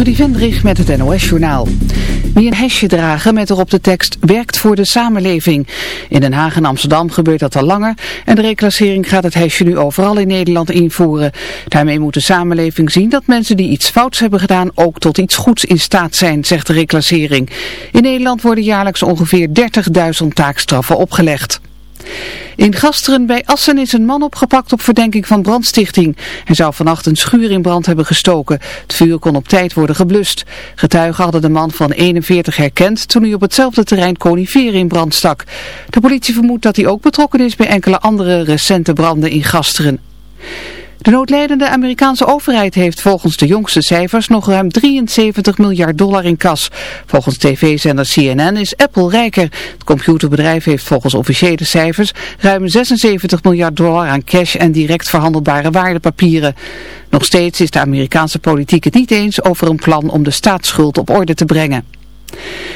Trudy Vendrich met het NOS-journaal. Wie een hesje dragen met erop de tekst werkt voor de samenleving. In Den Haag en Amsterdam gebeurt dat al langer en de reclassering gaat het hesje nu overal in Nederland invoeren. Daarmee moet de samenleving zien dat mensen die iets fouts hebben gedaan ook tot iets goeds in staat zijn, zegt de reclassering. In Nederland worden jaarlijks ongeveer 30.000 taakstraffen opgelegd. In Gasteren bij Assen is een man opgepakt op verdenking van brandstichting. Hij zou vannacht een schuur in brand hebben gestoken. Het vuur kon op tijd worden geblust. Getuigen hadden de man van 41 herkend toen hij op hetzelfde terrein coniferen in brand stak. De politie vermoedt dat hij ook betrokken is bij enkele andere recente branden in Gasteren. De noodlijdende Amerikaanse overheid heeft volgens de jongste cijfers nog ruim 73 miljard dollar in kas. Volgens tv-zender CNN is Apple rijker. Het computerbedrijf heeft volgens officiële cijfers ruim 76 miljard dollar aan cash en direct verhandelbare waardepapieren. Nog steeds is de Amerikaanse politiek het niet eens over een plan om de staatsschuld op orde te brengen.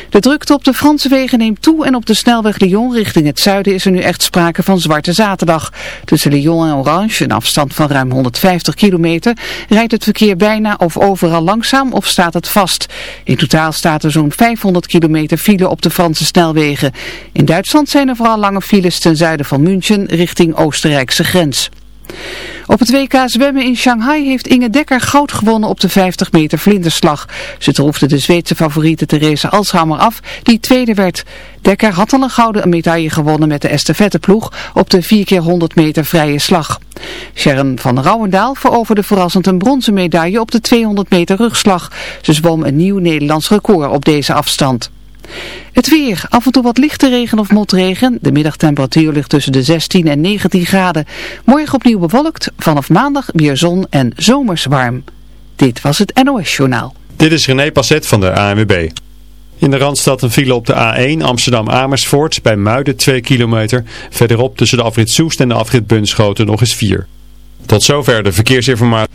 De drukte op de Franse wegen neemt toe en op de snelweg Lyon richting het zuiden is er nu echt sprake van zwarte zaterdag. Tussen Lyon en Orange, een afstand van ruim 150 kilometer, rijdt het verkeer bijna of overal langzaam of staat het vast. In totaal staat er zo'n 500 kilometer file op de Franse snelwegen. In Duitsland zijn er vooral lange files ten zuiden van München richting Oostenrijkse grens. Op het WK zwemmen in Shanghai heeft Inge Dekker goud gewonnen op de 50 meter vlinderslag. Ze troefde de Zweedse favoriete Therese Alshammer af, die tweede werd. Dekker had al een gouden medaille gewonnen met de estafetteploeg op de 4 keer 100 meter vrije slag. Sharon van Rouwendaal veroverde verrassend een bronzen medaille op de 200 meter rugslag. Ze zwom een nieuw Nederlands record op deze afstand. Het weer, af en toe wat lichte regen of motregen. De middagtemperatuur ligt tussen de 16 en 19 graden. Morgen opnieuw bewolkt, vanaf maandag weer zon en zomers warm. Dit was het NOS Journaal. Dit is René Passet van de ANWB. In de Randstad een file op de A1 Amsterdam-Amersfoort bij Muiden 2 kilometer. Verderop tussen de afrit Soest en de afrit Bunschoten nog eens 4. Tot zover de verkeersinformatie.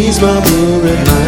He's my moon my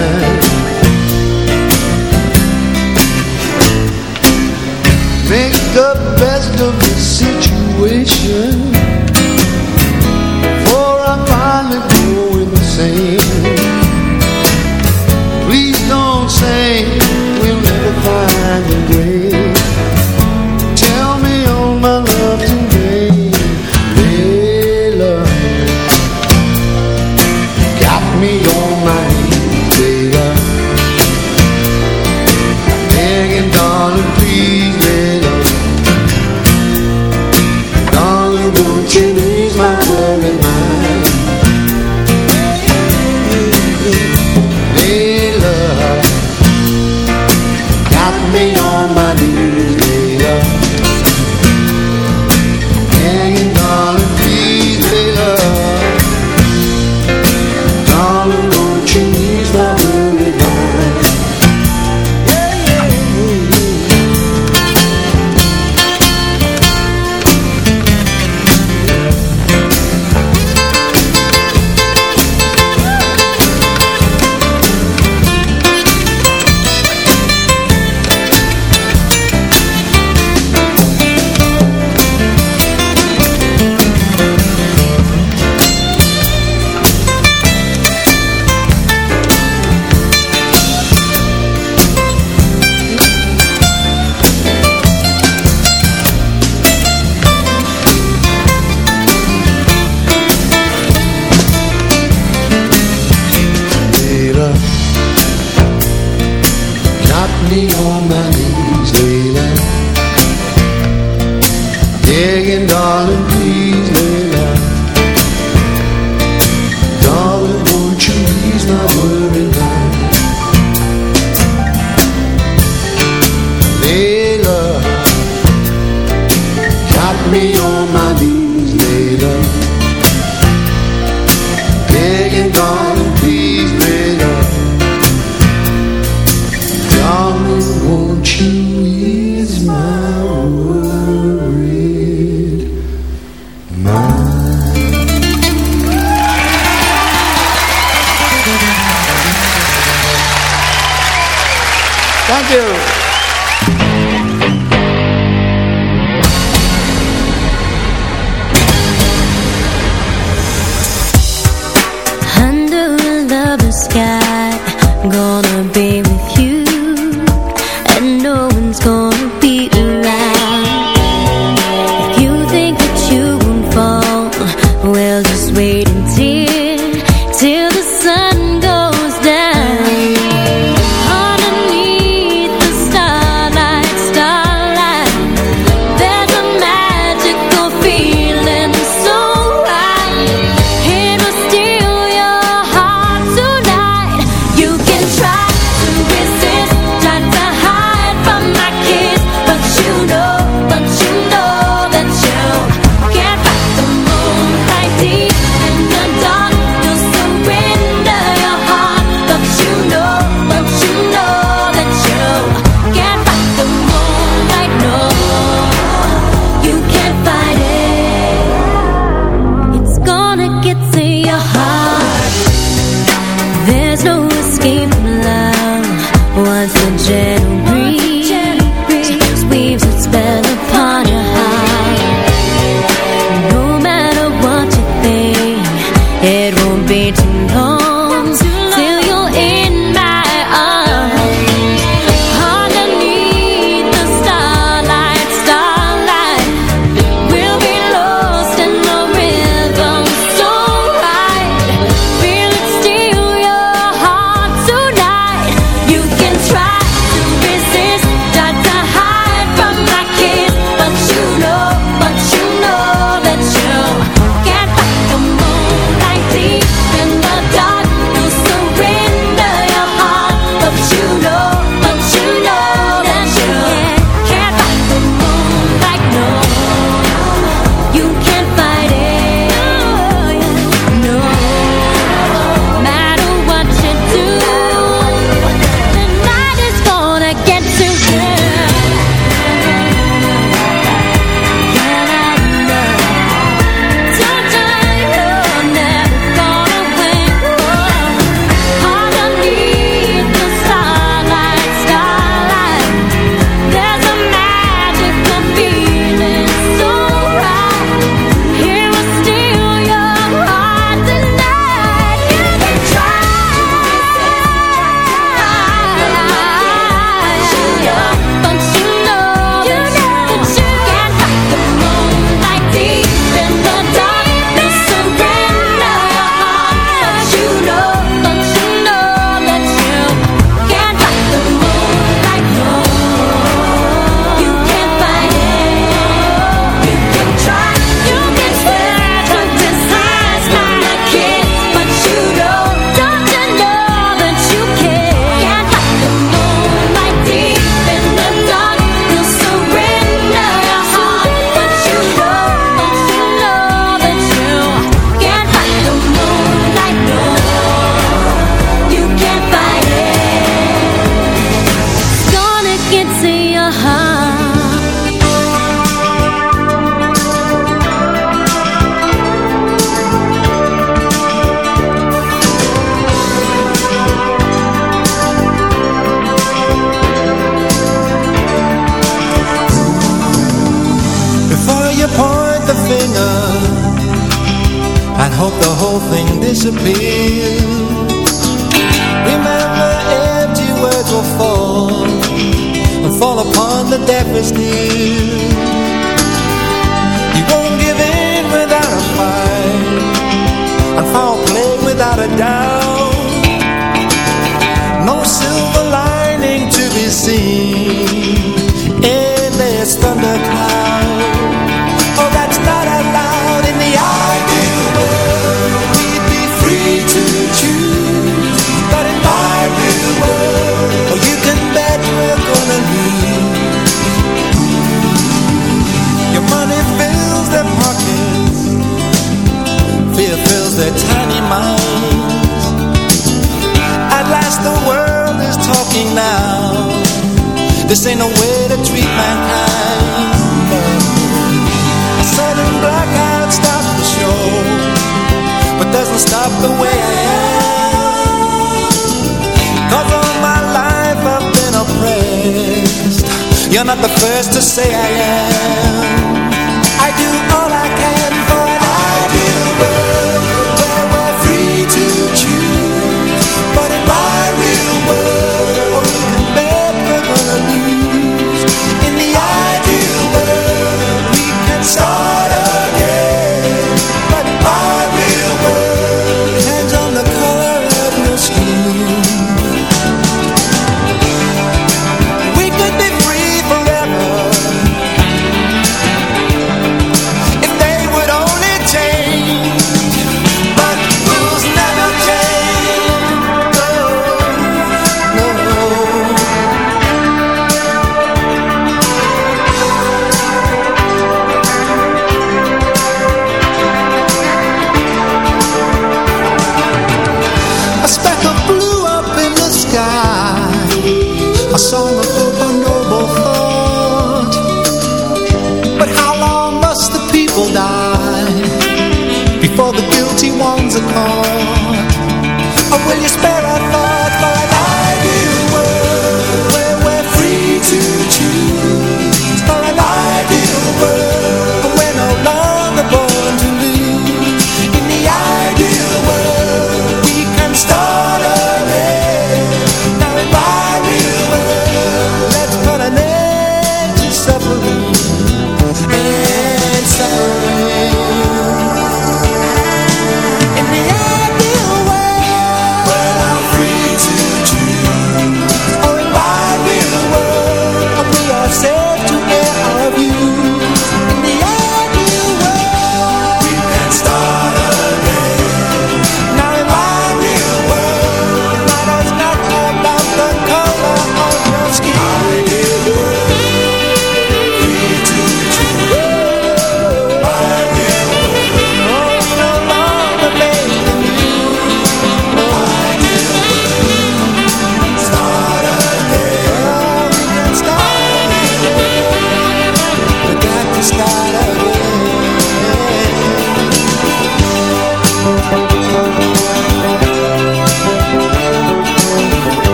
You're not the first to say I am.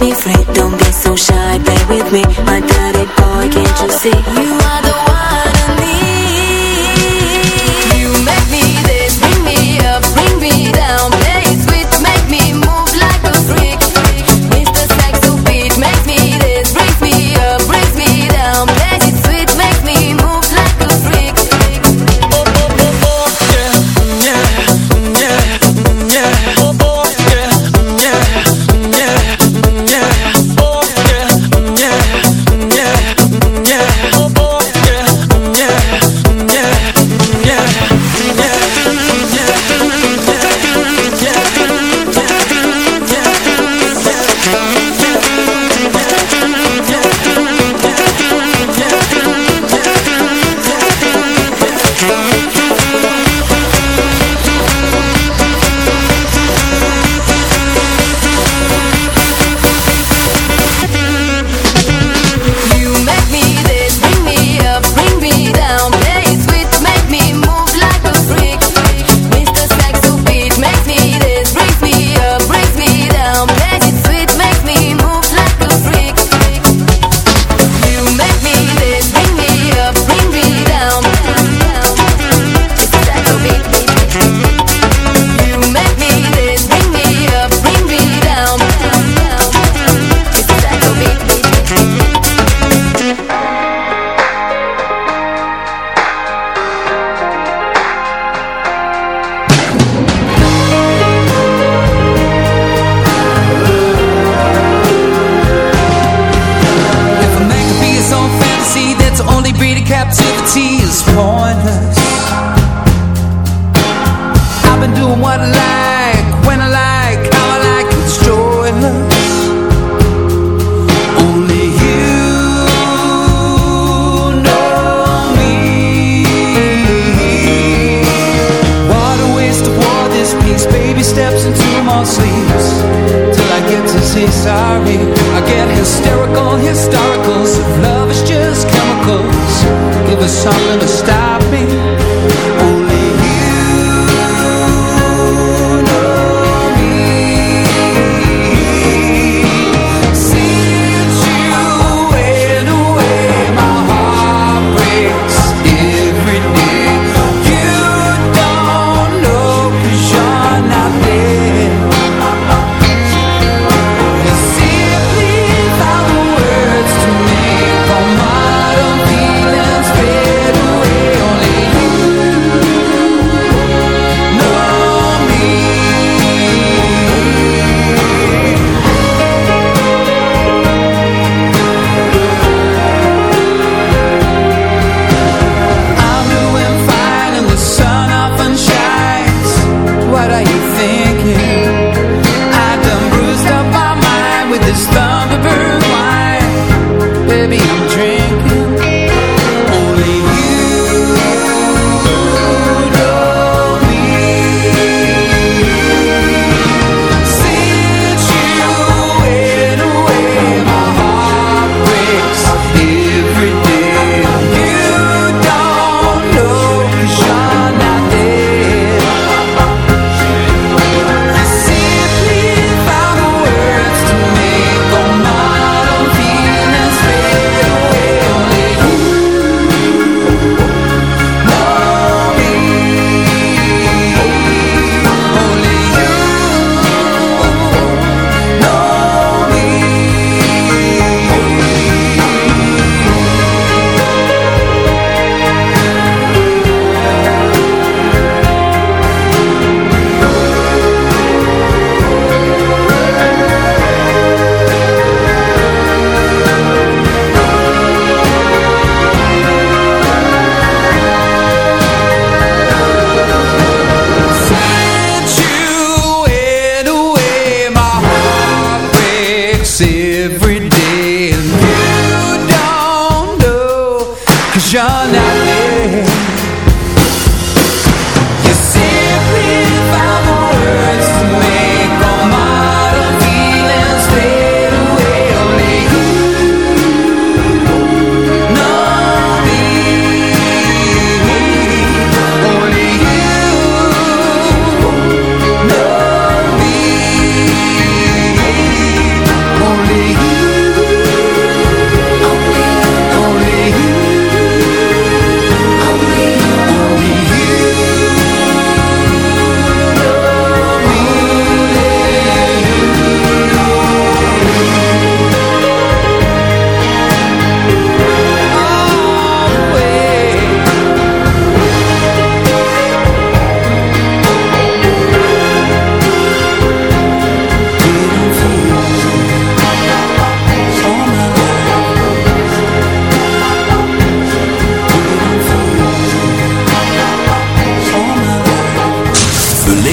me free Don't be so shy, play with me. My dirty boy, can't you see? You are the one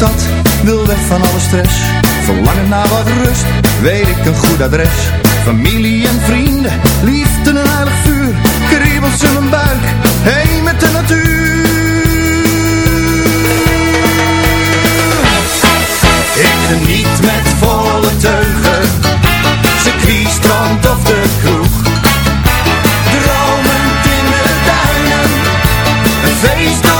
stad, wil weg van alle stress. Verlangen naar wat rust, weet ik een goed adres. Familie en vrienden, liefde en een heilig vuur. Kriebels in mijn buik, heen met de natuur. Ik geniet met volle teugen, circuit, strand of de kroeg. dromen in de duinen, een feestdag.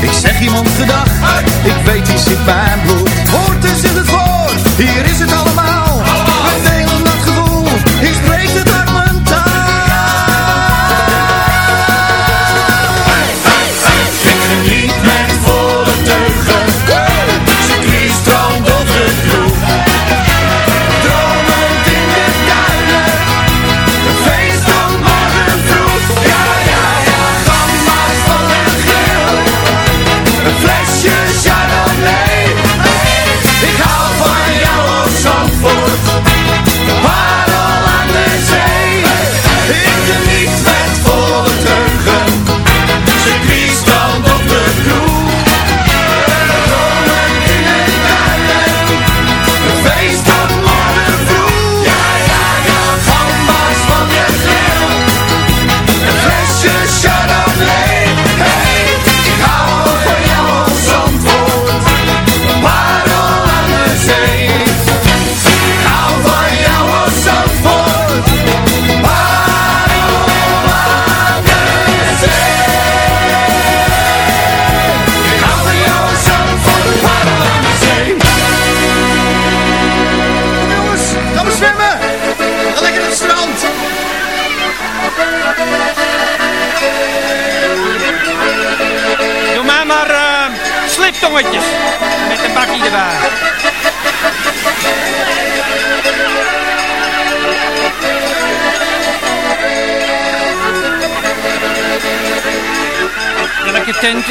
Ik zeg iemand gedag, ik weet die zit bij mijn bloed. Hoort is in het woord, hier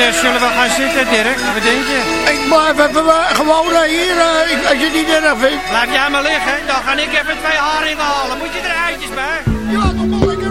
Eh, zullen we gaan zitten, direct? Wat denk je? Ik blijf even gewoon eh, hier, eh, als je niet erg vindt. Laat jij maar liggen, dan ga ik even twee haringen halen. Moet je er eitjes bij? Ja, toch wel lekker.